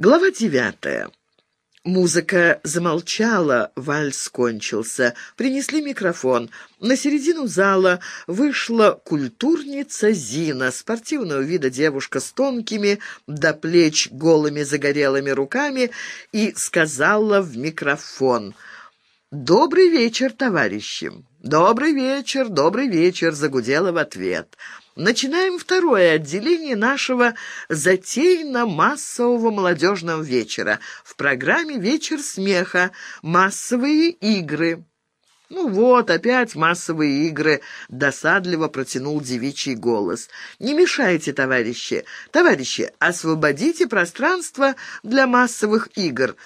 Глава девятая. Музыка замолчала, вальс кончился. Принесли микрофон. На середину зала вышла культурница Зина, спортивного вида девушка с тонкими до плеч голыми загорелыми руками, и сказала в микрофон «Добрый вечер, товарищи!» «Добрый вечер, добрый вечер!» — загудела в ответ. Начинаем второе отделение нашего затейно-массового молодежного вечера. В программе «Вечер смеха. Массовые игры». «Ну вот, опять массовые игры», — досадливо протянул девичий голос. «Не мешайте, товарищи. Товарищи, освободите пространство для массовых игр.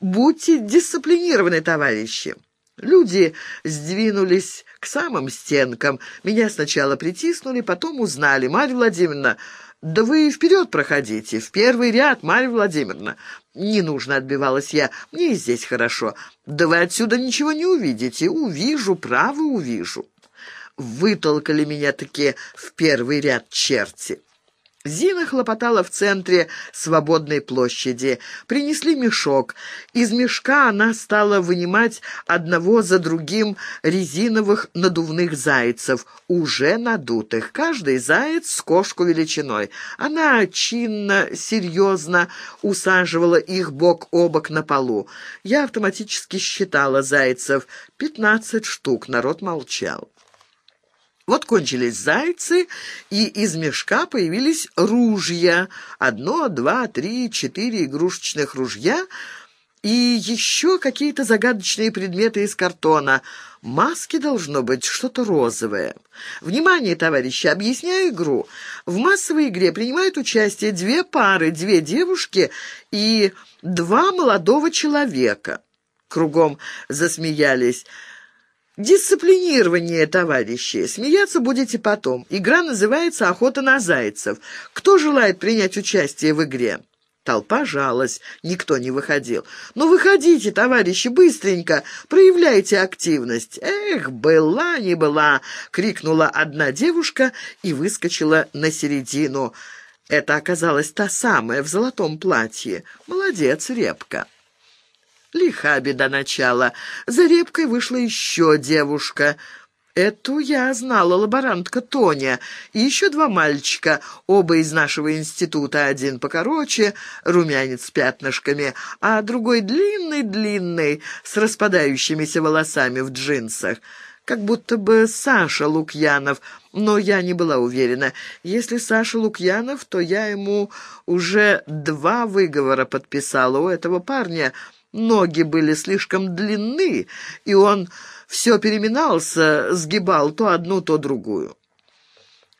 Будьте дисциплинированы, товарищи». Люди сдвинулись к самым стенкам. Меня сначала притиснули, потом узнали. Марья Владимировна, да вы вперед проходите, в первый ряд, Марья Владимировна. Не нужно, отбивалась я, мне и здесь хорошо. Да вы отсюда ничего не увидите. Увижу, право увижу. Вытолкали меня таки в первый ряд черти. Зина хлопотала в центре свободной площади. Принесли мешок. Из мешка она стала вынимать одного за другим резиновых надувных зайцев, уже надутых. Каждый заяц с кошку величиной. Она чинно, серьезно усаживала их бок о бок на полу. Я автоматически считала зайцев. Пятнадцать штук. Народ молчал. Вот кончились зайцы, и из мешка появились ружья. Одно, два, три, четыре игрушечных ружья и еще какие-то загадочные предметы из картона. Маски должно быть что-то розовое. Внимание, товарищи, объясняю игру. В массовой игре принимают участие две пары, две девушки и два молодого человека. Кругом засмеялись. Дисциплинирование, товарищи. Смеяться будете потом. Игра называется «Охота на зайцев». Кто желает принять участие в игре?» Толпа жалась, никто не выходил. «Ну, выходите, товарищи, быстренько, проявляйте активность». «Эх, была не была!» — крикнула одна девушка и выскочила на середину. Это оказалась та самая в золотом платье. «Молодец, Репка». Лиха беда начала. За репкой вышла еще девушка. Эту я знала, лаборантка Тоня, и еще два мальчика, оба из нашего института, один покороче, румянец с пятнышками, а другой длинный-длинный, с распадающимися волосами в джинсах. Как будто бы Саша Лукьянов, но я не была уверена. Если Саша Лукьянов, то я ему уже два выговора подписала у этого парня — Ноги были слишком длинны, и он все переминался, сгибал то одну, то другую.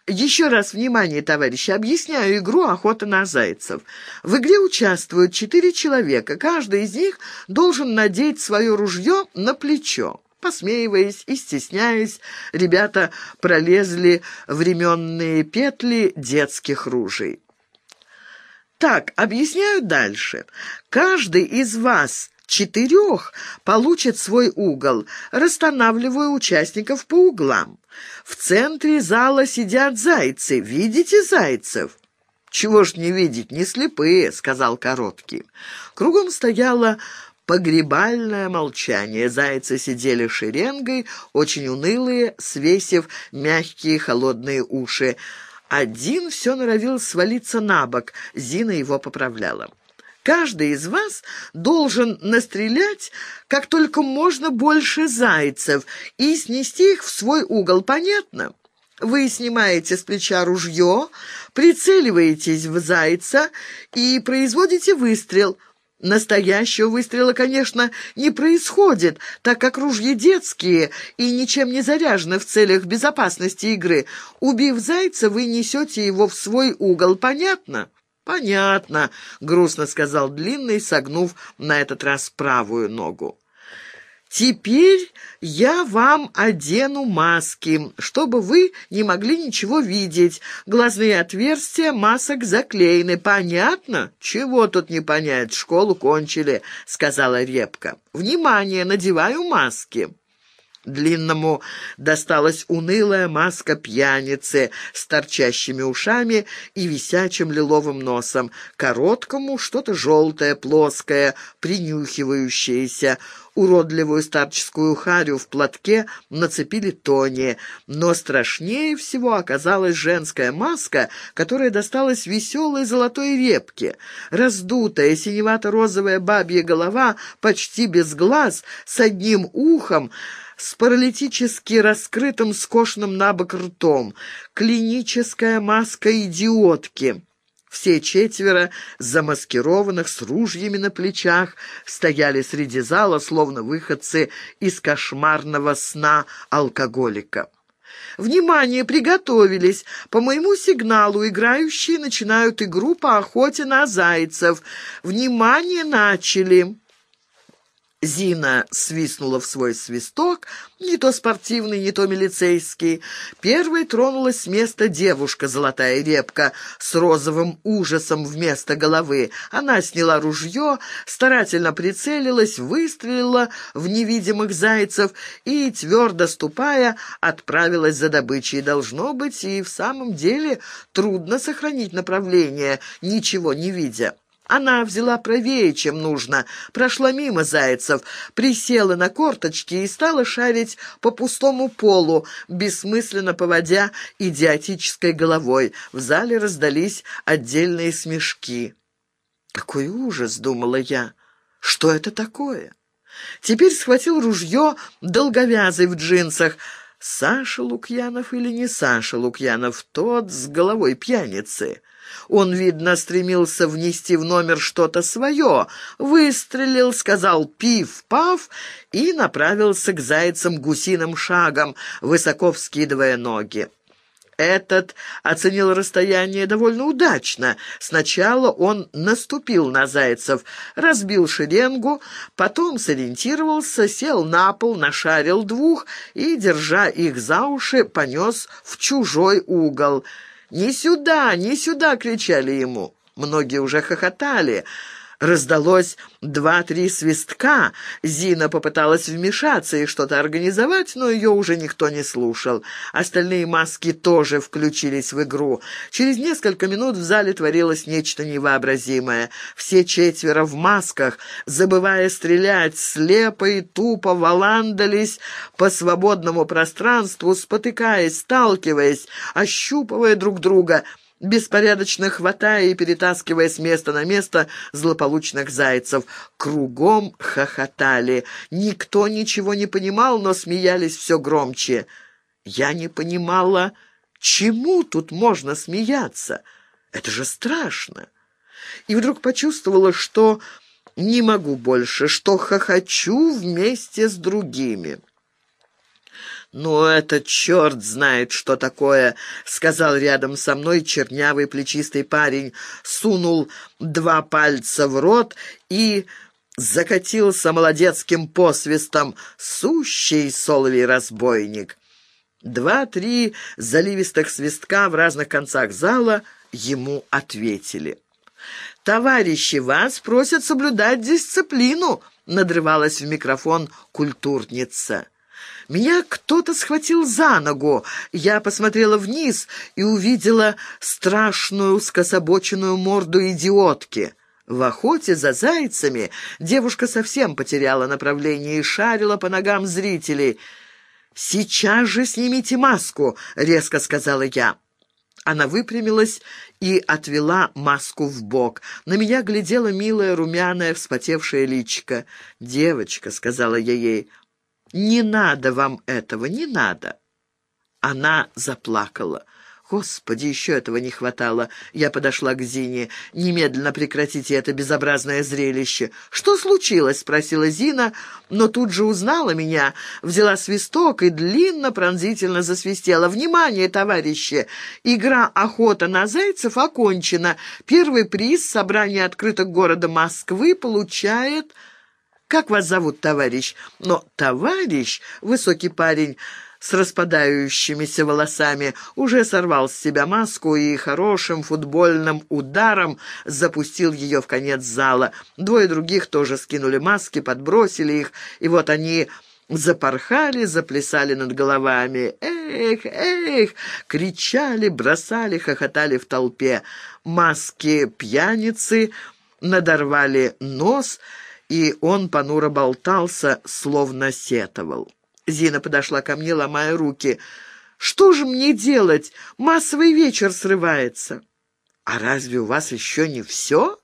Еще раз внимание, товарищи, объясняю игру «Охота на зайцев». В игре участвуют четыре человека. Каждый из них должен надеть свое ружье на плечо. Посмеиваясь и стесняясь, ребята пролезли временные петли детских ружей. Так, объясняю дальше. Каждый из вас четырех получит свой угол. Расстанавливаю участников по углам. В центре зала сидят зайцы. Видите зайцев? «Чего ж не видеть, не слепые», — сказал Короткий. Кругом стояло погребальное молчание. Зайцы сидели шеренгой, очень унылые, свесив мягкие холодные уши. Один все норовил свалиться на бок, Зина его поправляла. Каждый из вас должен настрелять как только можно больше зайцев и снести их в свой угол, понятно? Вы снимаете с плеча ружье, прицеливаетесь в зайца и производите выстрел – Настоящего выстрела, конечно, не происходит, так как ружья детские и ничем не заряжены в целях безопасности игры. Убив зайца, вы несете его в свой угол, понятно? «Понятно», — грустно сказал Длинный, согнув на этот раз правую ногу. Теперь я вам одену маски, чтобы вы не могли ничего видеть. Глазные отверстия масок заклеены. Понятно? Чего тут не понять? Школу кончили, сказала Репка. Внимание, надеваю маски. Длинному досталась унылая маска пьяницы с торчащими ушами и висячим лиловым носом. Короткому что-то желтое, плоское, принюхивающееся. Уродливую старческую харю в платке нацепили Тони, но страшнее всего оказалась женская маска, которая досталась веселой золотой репке. Раздутая синевато-розовая бабья голова, почти без глаз, с одним ухом, с паралитически раскрытым скошенным набок ртом, клиническая маска идиотки. Все четверо, замаскированных, с ружьями на плечах, стояли среди зала, словно выходцы из кошмарного сна алкоголика. «Внимание! Приготовились! По моему сигналу играющие начинают игру по охоте на зайцев. Внимание! Начали!» Зина свистнула в свой свисток, не то спортивный, не то милицейский. Первой тронулась с места девушка, золотая репка, с розовым ужасом вместо головы. Она сняла ружье, старательно прицелилась, выстрелила в невидимых зайцев и, твердо ступая, отправилась за добычей. Должно быть, и в самом деле трудно сохранить направление, ничего не видя. Она взяла правее, чем нужно, прошла мимо зайцев, присела на корточки и стала шарить по пустому полу, бессмысленно поводя идиотической головой. В зале раздались отдельные смешки. «Какой ужас!» — думала я. «Что это такое?» Теперь схватил ружье долговязый в джинсах. Саша Лукьянов или не Саша Лукьянов? Тот с головой пьяницы. Он, видно, стремился внести в номер что-то свое. Выстрелил, сказал «пив-пав» и направился к зайцам гусиным шагом, высоко вскидывая ноги. Этот оценил расстояние довольно удачно. Сначала он наступил на зайцев, разбил шеренгу, потом сориентировался, сел на пол, нашарил двух и, держа их за уши, понес в чужой угол — «Не сюда, не сюда!» — кричали ему. Многие уже хохотали. Раздалось два-три свистка. Зина попыталась вмешаться и что-то организовать, но ее уже никто не слушал. Остальные маски тоже включились в игру. Через несколько минут в зале творилось нечто невообразимое. Все четверо в масках, забывая стрелять, слепо и тупо валандались по свободному пространству, спотыкаясь, сталкиваясь, ощупывая друг друга — беспорядочно хватая и перетаскивая с места на место злополучных зайцев. Кругом хохотали. Никто ничего не понимал, но смеялись все громче. Я не понимала, чему тут можно смеяться. Это же страшно. И вдруг почувствовала, что не могу больше, что хохочу вместе с другими. «Ну, это черт знает, что такое!» — сказал рядом со мной чернявый плечистый парень, сунул два пальца в рот и закатился молодецким посвистом «Сущий соловий разбойник!» Два-три заливистых свистка в разных концах зала ему ответили. «Товарищи, вас просят соблюдать дисциплину!» — надрывалась в микрофон культурница. Меня кто-то схватил за ногу. Я посмотрела вниз и увидела страшную скособоченную морду идиотки. В охоте за зайцами девушка совсем потеряла направление и шарила по ногам зрителей. «Сейчас же снимите маску», — резко сказала я. Она выпрямилась и отвела маску в бок. На меня глядела милая, румяная, вспотевшая личико. «Девочка», — сказала я ей, «Не надо вам этого, не надо!» Она заплакала. «Господи, еще этого не хватало!» Я подошла к Зине. «Немедленно прекратите это безобразное зрелище!» «Что случилось?» — спросила Зина, но тут же узнала меня, взяла свисток и длинно пронзительно засвистела. «Внимание, товарищи! Игра «Охота на зайцев» окончена. Первый приз собрания открыток города Москвы получает...» «Как вас зовут, товарищ?» Но товарищ, высокий парень с распадающимися волосами, уже сорвал с себя маску и хорошим футбольным ударом запустил ее в конец зала. Двое других тоже скинули маски, подбросили их, и вот они запорхали, заплясали над головами. «Эх, эх!» — кричали, бросали, хохотали в толпе. Маски пьяницы надорвали нос, и он понуро болтался, словно сетовал. Зина подошла ко мне, ломая руки. «Что же мне делать? Массовый вечер срывается». «А разве у вас еще не все?»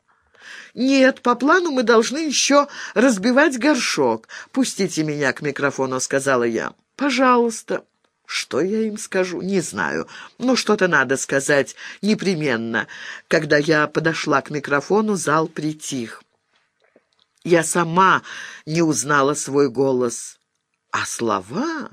«Нет, по плану мы должны еще разбивать горшок. Пустите меня к микрофону», — сказала я. «Пожалуйста». Что я им скажу? Не знаю. Но что-то надо сказать непременно. Когда я подошла к микрофону, зал притих. Я сама не узнала свой голос. А слова...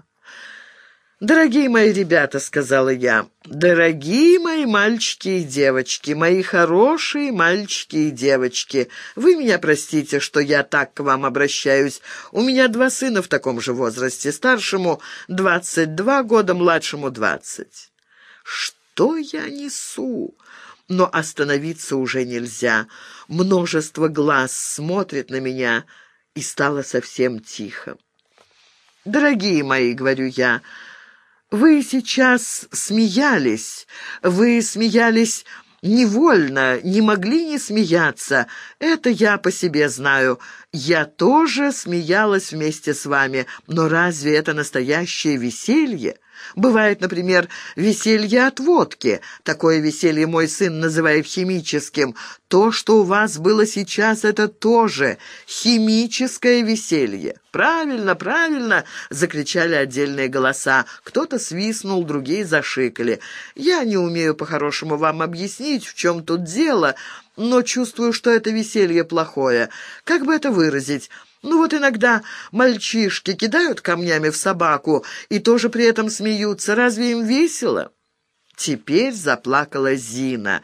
«Дорогие мои ребята», — сказала я, — «дорогие мои мальчики и девочки, мои хорошие мальчики и девочки, вы меня простите, что я так к вам обращаюсь. У меня два сына в таком же возрасте, старшему двадцать два года, младшему двадцать. Что я несу?» Но остановиться уже нельзя. Множество глаз смотрит на меня, и стало совсем тихо. «Дорогие мои», — говорю я, — вы сейчас смеялись, вы смеялись невольно, не могли не смеяться. Это я по себе знаю. Я тоже смеялась вместе с вами, но разве это настоящее веселье? Бывает, например, веселье от водки. Такое веселье мой сын называет химическим. То, что у вас было сейчас, это тоже химическое веселье. «Правильно, правильно!» — закричали отдельные голоса. Кто-то свистнул, другие зашикали. «Я не умею по-хорошему вам объяснить, в чем тут дело, но чувствую, что это веселье плохое. Как бы это выразить?» Ну вот иногда мальчишки кидают камнями в собаку и тоже при этом смеются. Разве им весело?» Теперь заплакала Зина.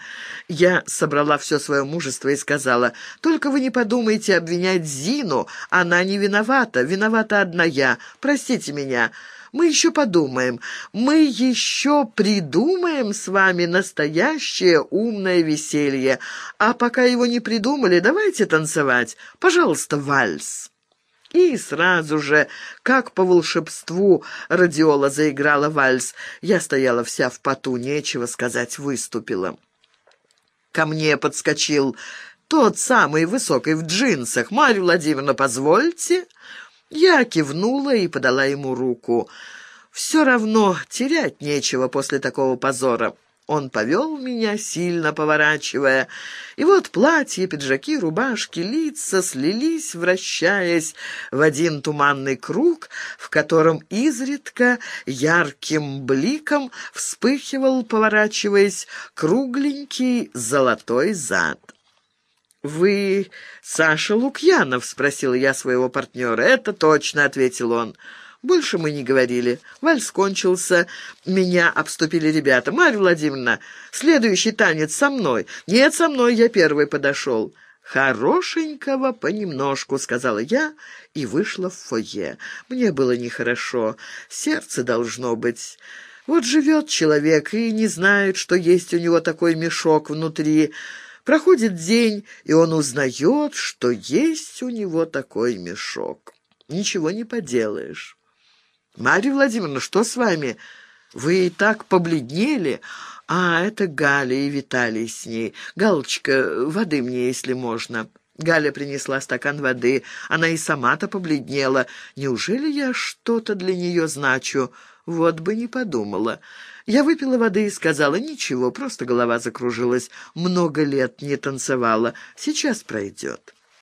Я собрала все свое мужество и сказала, «Только вы не подумайте обвинять Зину, она не виновата, виновата одна я, простите меня». Мы еще подумаем. Мы еще придумаем с вами настоящее умное веселье. А пока его не придумали, давайте танцевать. Пожалуйста, вальс». И сразу же, как по волшебству, радиола заиграла вальс. Я стояла вся в поту, нечего сказать, выступила. Ко мне подскочил тот самый высокий в джинсах. «Марья Владимировна, позвольте?» Я кивнула и подала ему руку. «Все равно терять нечего после такого позора». Он повел меня, сильно поворачивая. И вот платья, пиджаки, рубашки, лица слились, вращаясь в один туманный круг, в котором изредка ярким бликом вспыхивал, поворачиваясь, кругленький золотой зад. «Вы Саша Лукьянов?» — спросил я своего партнера. «Это точно», — ответил он. Больше мы не говорили. Вальс кончился, меня обступили ребята. «Марья Владимировна, следующий танец со мной». «Нет, со мной, я первый подошел». «Хорошенького понемножку», — сказала я и вышла в фойе. Мне было нехорошо, сердце должно быть... Вот живет человек и не знает, что есть у него такой мешок внутри. Проходит день, и он узнает, что есть у него такой мешок. Ничего не поделаешь. «Марья Владимировна, что с вами? Вы и так побледнели?» «А, это Галя и Виталий с ней. Галочка, воды мне, если можно». Галя принесла стакан воды. Она и сама-то побледнела. Неужели я что-то для нее значу? Вот бы не подумала. Я выпила воды и сказала, ничего, просто голова закружилась. Много лет не танцевала. Сейчас пройдет.